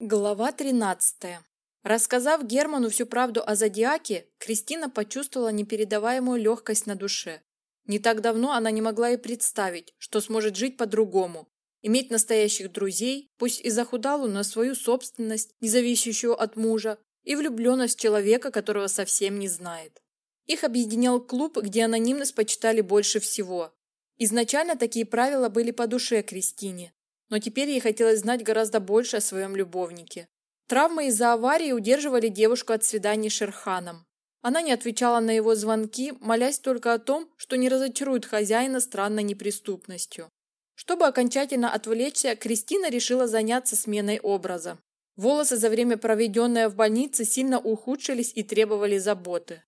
Глава 13. Рассказав Герману всю правду о Зодиаке, Кристина почувствовала непередаваемую легкость на душе. Не так давно она не могла и представить, что сможет жить по-другому, иметь настоящих друзей, пусть и захудалую, но свою собственность, не зависящую от мужа, и влюбленность человека, которого совсем не знает. Их объединял клуб, где анонимность почитали больше всего. Изначально такие правила были по душе Кристине, но теперь ей хотелось знать гораздо больше о своем любовнике. Травмы из-за аварии удерживали девушку от свиданий с Шерханом. Она не отвечала на его звонки, молясь только о том, что не разочарует хозяина странной неприступностью. Чтобы окончательно отвлечься, Кристина решила заняться сменой образа. Волосы за время, проведенное в больнице, сильно ухудшились и требовали заботы.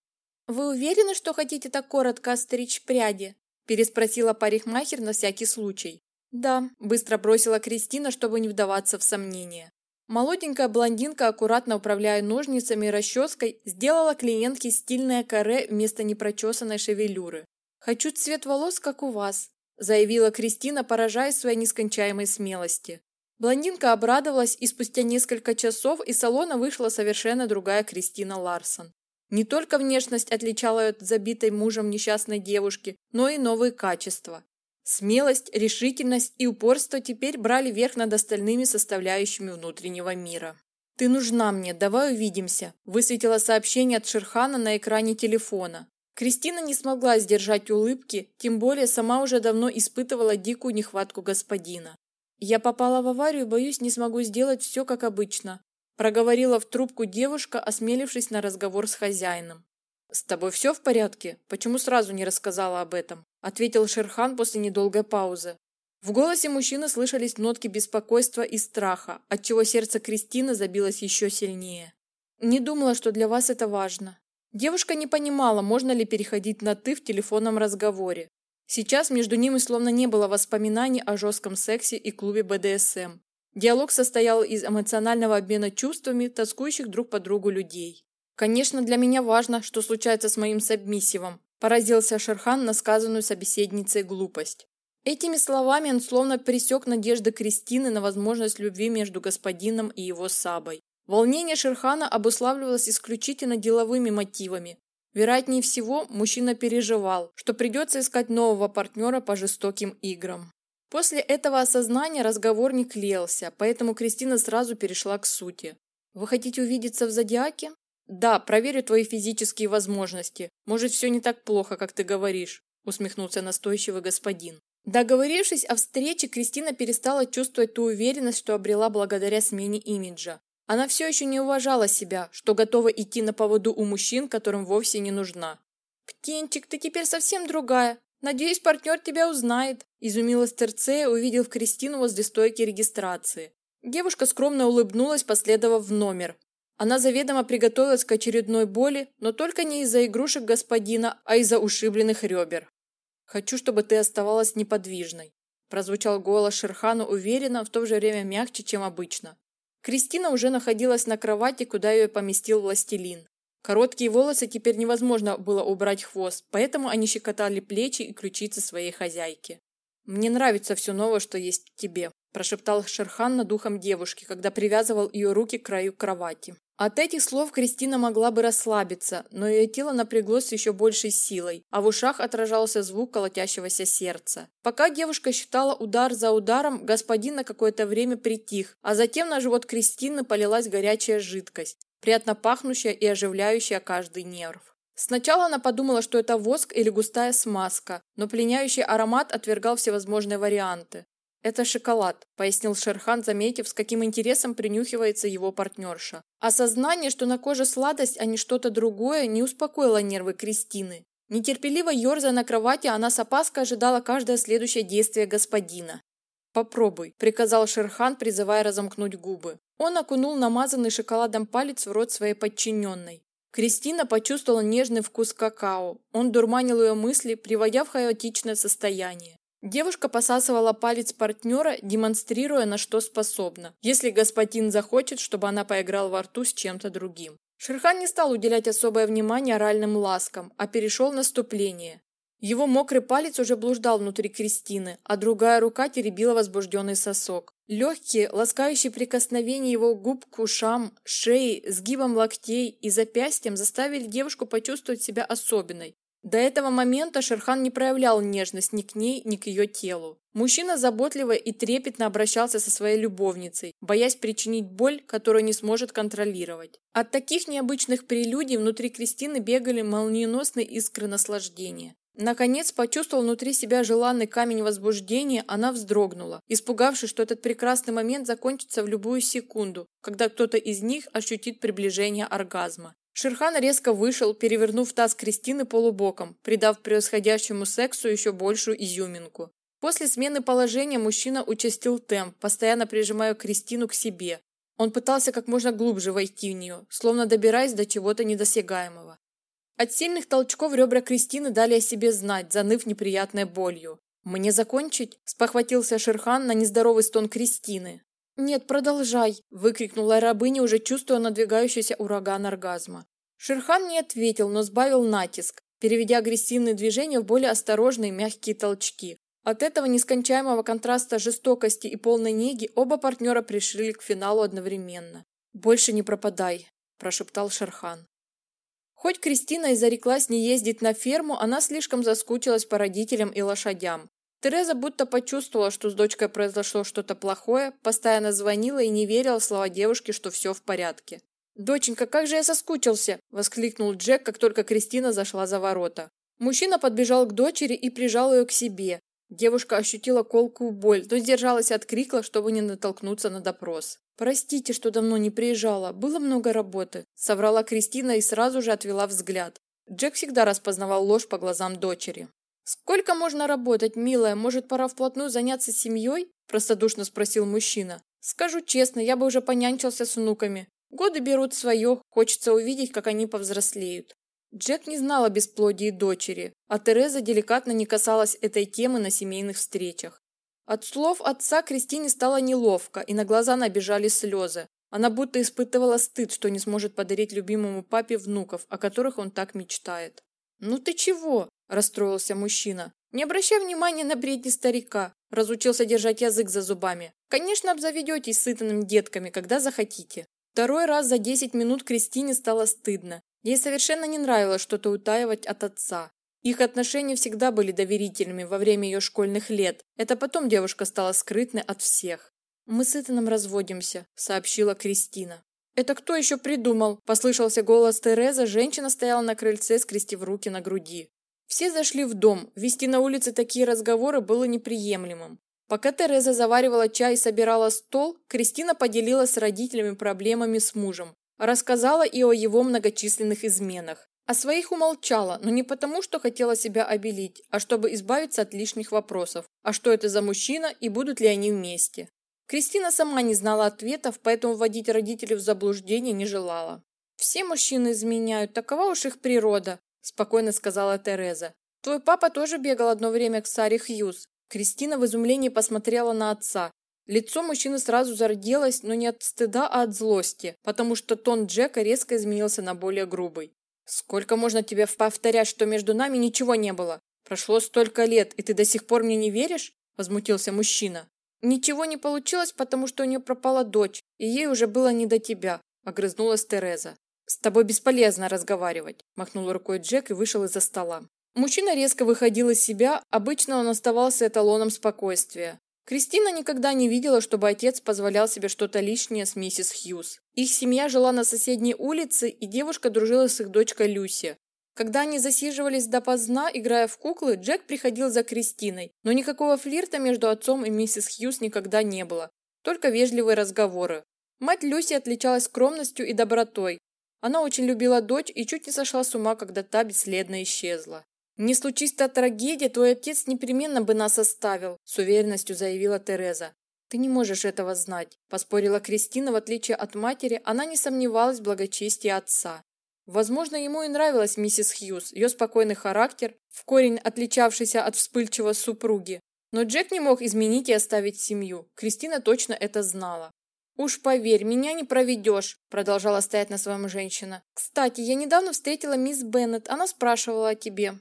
«Вы уверены, что хотите так коротко остричь пряди?» – переспросила парикмахер на всякий случай. «Да», – быстро бросила Кристина, чтобы не вдаваться в сомнения. Молоденькая блондинка, аккуратно управляя ножницами и расческой, сделала клиентке стильное каре вместо непрочесанной шевелюры. «Хочу цвет волос, как у вас», – заявила Кристина, поражаясь своей нескончаемой смелости. Блондинка обрадовалась, и спустя несколько часов из салона вышла совершенно другая Кристина Ларсон. Не только внешность отличала ее от забитой мужем несчастной девушки, но и новые качества. Смелость, решительность и упорство теперь брали верх над остальными составляющими внутреннего мира. «Ты нужна мне, давай увидимся», – высветило сообщение от Шерхана на экране телефона. Кристина не смогла сдержать улыбки, тем более сама уже давно испытывала дикую нехватку господина. «Я попала в аварию, боюсь, не смогу сделать все, как обычно», – проговорила в трубку девушка, осмелившись на разговор с хозяином. «С тобой все в порядке? Почему сразу не рассказала об этом?» – ответил Шерхан после недолгой паузы. В голосе мужчины слышались нотки беспокойства и страха, отчего сердце Кристины забилось еще сильнее. «Не думала, что для вас это важно». Девушка не понимала, можно ли переходить на «ты» в телефонном разговоре. Сейчас между ними словно не было воспоминаний о жестком сексе и клубе БДСМ. Диалог состоял из эмоционального обмена чувствами, тоскующих друг по другу людей. Конечно, для меня важно, что случается с моим сабмиссивом, поразился Шерхан на сказанную собеседницей глупость. Этими словами он словно пресек надежды Кристины на возможность любви между господином и его сабой. Волнение Шерхана обуславливалось исключительно деловыми мотивами. Вероятнее всего, мужчина переживал, что придется искать нового партнера по жестоким играм. После этого осознания разговор не клеился, поэтому Кристина сразу перешла к сути. «Вы хотите увидеться в Зодиаке?» «Да, проверю твои физические возможности. Может, все не так плохо, как ты говоришь», усмехнулся настойчивый господин. Договорившись о встрече, Кристина перестала чувствовать ту уверенность, что обрела благодаря смене имиджа. Она все еще не уважала себя, что готова идти на поводу у мужчин, которым вовсе не нужна. «Птенчик, ты теперь совсем другая. Надеюсь, партнер тебя узнает», – изумилась Терцея, увидев Кристину возле стойки регистрации. Девушка скромно улыбнулась, последовав в номер. Она заведомо приготовилась к очередной боли, но только не из-за игрушек господина, а из-за ушибленных ребер. «Хочу, чтобы ты оставалась неподвижной», – прозвучал голос Шерхана уверенно, в то же время мягче, чем обычно. Кристина уже находилась на кровати, куда ее поместил властелин. Короткие волосы теперь невозможно было убрать хвост, поэтому они щекотали плечи и ключицы своей хозяйки. «Мне нравится все новое, что есть в тебе», – прошептал Шерхан над духом девушки, когда привязывал ее руки к краю кровати. От этих слов Кристина могла бы расслабиться, но ее тело напряглось еще большей силой, а в ушах отражался звук колотящегося сердца. Пока девушка считала удар за ударом, господин на какое-то время притих, а затем на живот Кристины полилась горячая жидкость, приятно пахнущая и оживляющая каждый нерв. Сначала она подумала, что это воск или густая смазка, но пленяющий аромат отвергал всевозможные варианты. «Это шоколад», – пояснил Шерхан, заметив, с каким интересом принюхивается его партнерша. Осознание, что на коже сладость, а не что-то другое, не успокоило нервы Кристины. Нетерпеливо ерзая на кровати, она с опаской ожидала каждое следующее действие господина. «Попробуй», – приказал Шерхан, призывая разомкнуть губы. Он окунул намазанный шоколадом палец в рот своей подчиненной. Кристина почувствовала нежный вкус какао. Он дурманил ее мысли, приводя в хаотичное состояние. Девушка посасывала палец партнера, демонстрируя, на что способна, если господин захочет, чтобы она поиграла во рту с чем-то другим. Шерхан не стал уделять особое внимание оральным ласкам, а перешел наступление. Его мокрый палец уже блуждал внутри Кристины, а другая рука теребила возбужденный сосок. Легкие, ласкающие прикосновения его губ к ушам, шее, сгибам локтей и запястьям заставили девушку почувствовать себя особенной. До этого момента Шерхан не проявлял нежность ни к ней, ни к ее телу. Мужчина заботливо и трепетно обращался со своей любовницей, боясь причинить боль, которую не сможет контролировать. От таких необычных прелюдий внутри Кристины бегали молниеносные искры наслаждения. Наконец, почувствовав внутри себя желанный камень возбуждения, она вздрогнула, испугавшись, что этот прекрасный момент закончится в любую секунду, когда кто-то из них ощутит приближение оргазма. Шерхан резко вышел, перевернув таз Кристины полубоком, придав происходящему сексу еще большую изюминку. После смены положения мужчина участил темп, постоянно прижимая Кристину к себе. Он пытался как можно глубже войти в нее, словно добираясь до чего-то недосягаемого. От сильных толчков ребра Кристины дали о себе знать, заныв неприятной болью. «Мне закончить?» – спохватился Шерхан на нездоровый стон Кристины. «Нет, продолжай!» – выкрикнула рабыня, уже чувствуя надвигающийся ураган оргазма. Шерхан не ответил, но сбавил натиск, переведя агрессивные движения в более осторожные мягкие толчки. От этого нескончаемого контраста жестокости и полной неги оба партнера пришли к финалу одновременно. «Больше не пропадай», – прошептал Шерхан. Хоть Кристина и зареклась не ездить на ферму, она слишком заскучилась по родителям и лошадям. Тереза будто почувствовала, что с дочкой произошло что-то плохое, постоянно звонила и не верила в слова девушки, что все в порядке. «Доченька, как же я соскучился!» – воскликнул Джек, как только Кристина зашла за ворота. Мужчина подбежал к дочери и прижал ее к себе. Девушка ощутила колкую боль, но сдержалась от крика, чтобы не натолкнуться на допрос. «Простите, что давно не приезжала. Было много работы», – соврала Кристина и сразу же отвела взгляд. Джек всегда распознавал ложь по глазам дочери. «Сколько можно работать, милая? Может, пора вплотную заняться семьей?» – простодушно спросил мужчина. «Скажу честно, я бы уже понянчился с внуками. Годы берут свое, хочется увидеть, как они повзрослеют». Джек не знал о бесплодии дочери, а Тереза деликатно не касалась этой темы на семейных встречах. От слов отца Кристине стало неловко, и на глаза набежали слезы. Она будто испытывала стыд, что не сможет подарить любимому папе внуков, о которых он так мечтает. «Ну ты чего?» – расстроился мужчина. «Не обращай внимания на бредни старика», – разучился держать язык за зубами. «Конечно, обзаведетесь сытными детками, когда захотите». Второй раз за 10 минут Кристине стало стыдно. Ей совершенно не нравилось что-то утаивать от отца. Их отношения всегда были доверительными во время ее школьных лет. Это потом девушка стала скрытной от всех. «Мы с Итаном разводимся», – сообщила Кристина. «Это кто еще придумал?» – послышался голос Терезы, женщина стояла на крыльце, скрестив руки на груди. Все зашли в дом, вести на улице такие разговоры было неприемлемым. Пока Тереза заваривала чай и собирала стол, Кристина поделилась с родителями проблемами с мужем. Рассказала и о его многочисленных изменах. О своих умолчала, но не потому, что хотела себя обелить, а чтобы избавиться от лишних вопросов. А что это за мужчина и будут ли они вместе? Кристина сама не знала ответов, поэтому вводить родителей в заблуждение не желала. «Все мужчины изменяют, такова уж их природа», – спокойно сказала Тереза. «Твой папа тоже бегал одно время к Саре Хьюз». Кристина в изумлении посмотрела на отца. Лицо мужчины сразу зарделось, но не от стыда, а от злости, потому что тон Джека резко изменился на более грубый. «Сколько можно тебе повторять, что между нами ничего не было? Прошло столько лет, и ты до сих пор мне не веришь?» – возмутился мужчина. «Ничего не получилось, потому что у нее пропала дочь, и ей уже было не до тебя», – огрызнулась Тереза. «С тобой бесполезно разговаривать», – махнул рукой Джек и вышел из-за стола. Мужчина резко выходил из себя, обычно он оставался эталоном спокойствия. Кристина никогда не видела, чтобы отец позволял себе что-то лишнее с миссис Хьюз. Их семья жила на соседней улице, и девушка дружила с их дочкой Люси. Когда они засиживались допоздна, играя в куклы, Джек приходил за Кристиной, но никакого флирта между отцом и миссис Хьюз никогда не было, только вежливые разговоры. Мать Люси отличалась скромностью и добротой. Она очень любила дочь и чуть не сошла с ума, когда та бесследно исчезла. «Не случись та трагедия, твой отец непременно бы нас оставил», с уверенностью заявила Тереза. «Ты не можешь этого знать», – поспорила Кристина, в отличие от матери, она не сомневалась в благочестии отца. Возможно, ему и нравилась миссис Хьюз, ее спокойный характер, в корень отличавшийся от вспыльчивой супруги. Но Джек не мог изменить и оставить семью. Кристина точно это знала. «Уж поверь, меня не проведешь», – продолжала стоять на своем женщина. «Кстати, я недавно встретила мисс Беннет, она спрашивала о тебе».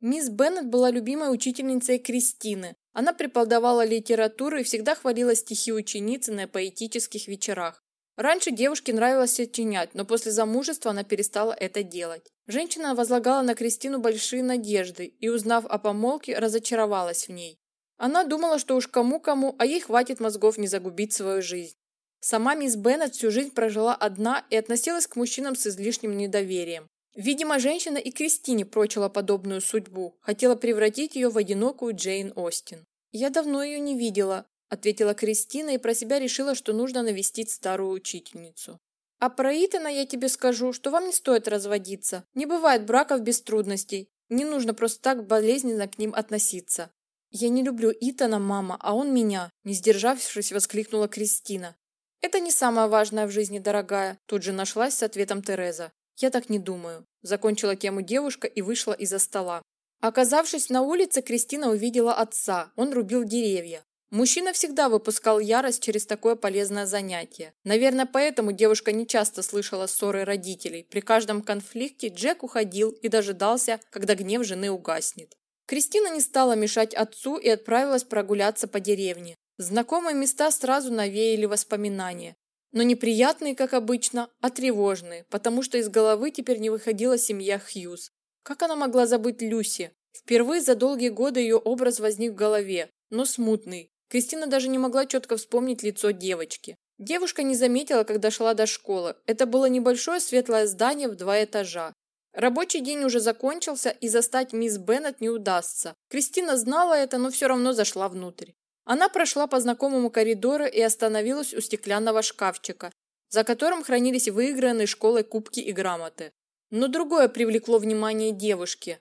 Мисс Беннет была любимой учительницей Кристины. Она преподавала литературу и всегда хвалила стихи ученицы на поэтических вечерах. Раньше девушке нравилось сочинять, но после замужества она перестала это делать. Женщина возлагала на Кристину большие надежды и, узнав о помолвке, разочаровалась в ней. Она думала, что уж кому-кому, а ей хватит мозгов не загубить свою жизнь. Сама мисс Беннет всю жизнь прожила одна и относилась к мужчинам с излишним недоверием. Видимо, женщина и Кристине прочила подобную судьбу, хотела превратить ее в одинокую Джейн Остин. «Я давно ее не видела», – ответила Кристина и про себя решила, что нужно навестить старую учительницу. «А про Итана я тебе скажу, что вам не стоит разводиться. Не бывает браков без трудностей. Не нужно просто так болезненно к ним относиться». «Я не люблю Итана, мама, а он меня», – не сдержавшись, воскликнула Кристина. «Это не самое важное в жизни, дорогая», – тут же нашлась с ответом Тереза. «Я так не думаю», – закончила тему девушка и вышла из-за стола. Оказавшись на улице, Кристина увидела отца. Он рубил деревья. Мужчина всегда выпускал ярость через такое полезное занятие. Наверное, поэтому девушка не часто слышала ссоры родителей. При каждом конфликте Джек уходил и дожидался, когда гнев жены угаснет. Кристина не стала мешать отцу и отправилась прогуляться по деревне. Знакомые места сразу навеяли воспоминания. Но неприятные, как обычно, а тревожные, потому что из головы теперь не выходила семья Хьюз. Как она могла забыть Люси? Впервые за долгие годы ее образ возник в голове, но смутный. Кристина даже не могла четко вспомнить лицо девочки. Девушка не заметила, когда шла до школы. Это было небольшое светлое здание в два этажа. Рабочий день уже закончился, и застать мисс Беннет не удастся. Кристина знала это, но все равно зашла внутрь. Она прошла по знакомому коридору и остановилась у стеклянного шкафчика, за которым хранились выигранные школой кубки и грамоты. Но другое привлекло внимание девушки.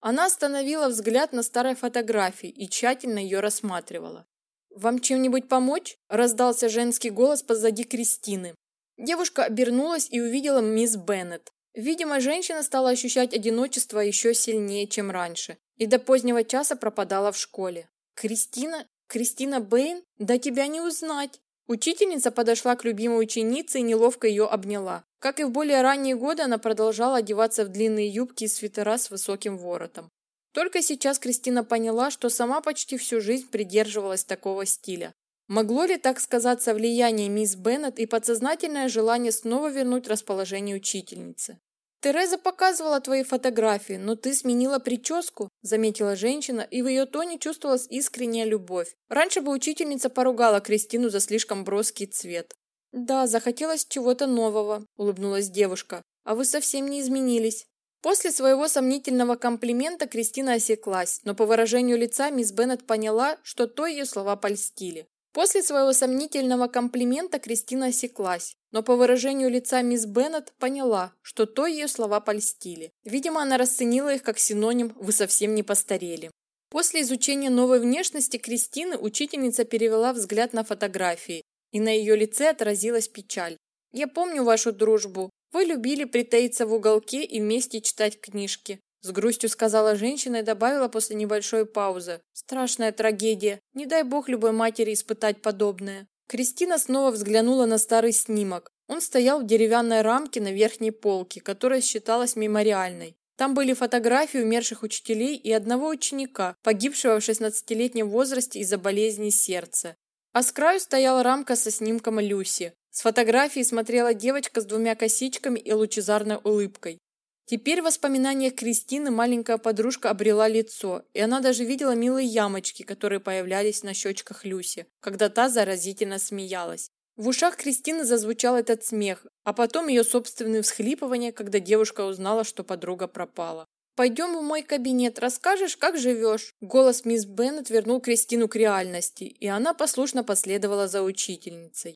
Она остановила взгляд на старой фотографии и тщательно ее рассматривала. «Вам чем-нибудь помочь?» – раздался женский голос позади Кристины. Девушка обернулась и увидела мисс Беннет. Видимо, женщина стала ощущать одиночество еще сильнее, чем раньше, и до позднего часа пропадала в школе. «Кристина? Кристина Бэйн? Да тебя не узнать!» Учительница подошла к любимой ученице и неловко ее обняла. Как и в более ранние годы, она продолжала одеваться в длинные юбки и свитера с высоким воротом. Только сейчас Кристина поняла, что сама почти всю жизнь придерживалась такого стиля. Могло ли так сказаться влияние мисс Беннет и подсознательное желание снова вернуть расположение учительницы? «Тереза показывала твои фотографии, но ты сменила прическу», – заметила женщина, и в ее тоне чувствовалась искренняя любовь. Раньше бы учительница поругала Кристину за слишком броский цвет. «Да, захотелось чего-то нового», – улыбнулась девушка. «А вы совсем не изменились». После своего сомнительного комплимента Кристина осеклась, но по выражению лица мисс Беннет поняла, что то ее слова польстили. После своего сомнительного комплимента Кристина осеклась, но по выражению лица мисс Беннет поняла, что то ее слова польстили. Видимо, она расценила их как синоним «вы совсем не постарели». После изучения новой внешности Кристины учительница перевела взгляд на фотографии, и на ее лице отразилась печаль. «Я помню вашу дружбу. Вы любили притаиться в уголке и вместе читать книжки. С грустью сказала женщина и добавила после небольшой паузы. Страшная трагедия. Не дай бог любой матери испытать подобное. Кристина снова взглянула на старый снимок. Он стоял в деревянной рамке на верхней полке, которая считалась мемориальной. Там были фотографии умерших учителей и одного ученика, погибшего в 16-летнем возрасте из-за болезни сердца. А с краю стояла рамка со снимком Люси. С фотографии смотрела девочка с двумя косичками и лучезарной улыбкой. Теперь в воспоминаниях Кристины маленькая подружка обрела лицо, и она даже видела милые ямочки, которые появлялись на щечках Люси, когда та заразительно смеялась. В ушах Кристины зазвучал этот смех, а потом ее собственные всхлипывания, когда девушка узнала, что подруга пропала. «Пойдем в мой кабинет, расскажешь, как живешь?» Голос мисс Беннет вернул Кристину к реальности, и она послушно последовала за учительницей.